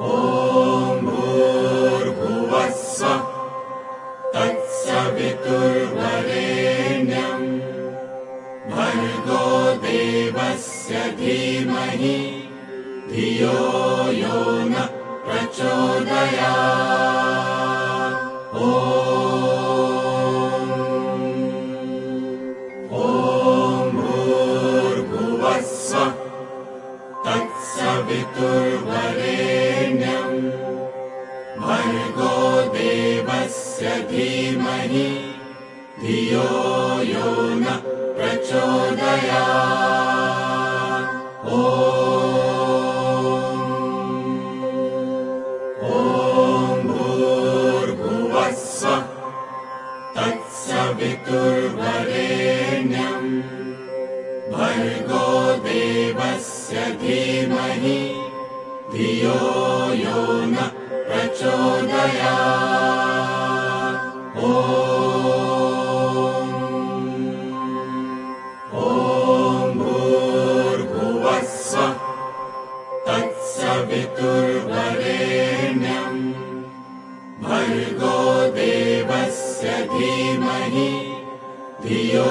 ॐ भूर्भुवस्व तत्सवितुर्वरेण्यम् भर्गो देवस्य धीमहि धियो यो न प्रचोदया तत्सवितुर्वरेण्यम् भर्गो देवस्य धीमहि धियो यो न प्रचोदया भूर्भुवस्व तत्सवितुर्वरेण्यम् भर्गो देवस्य धीमहि। धियो यो न प्रचोदया ॐ। भूर्भुवस्व तत्सवितुर्वरेण्यम्। भर्गो देवस्य धीमहि। धियो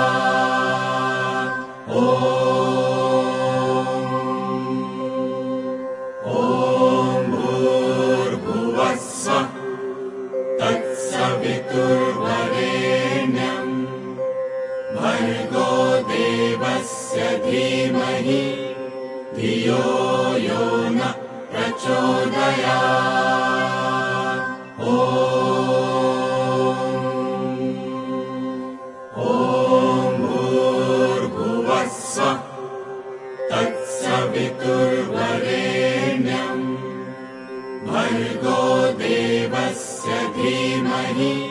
भर्गो देवस्य धीमहि। धियो यो न प्रचोदया ॐ। भूर्भुवस्व तत्सवितुर्वरेण्यम् भर्गो देवस्य धीमहि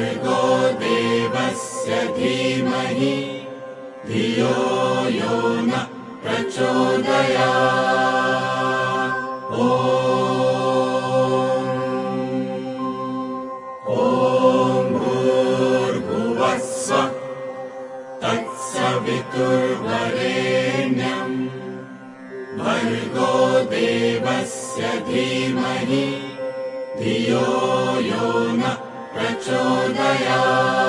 भर्गो देवस्य धीमहि। धियो यो न प्रचोदया ॐ। भूर्भुवः स्वरेण्यम् भर्गो देवस्य धीमहि। धियो यो न प्रचोदया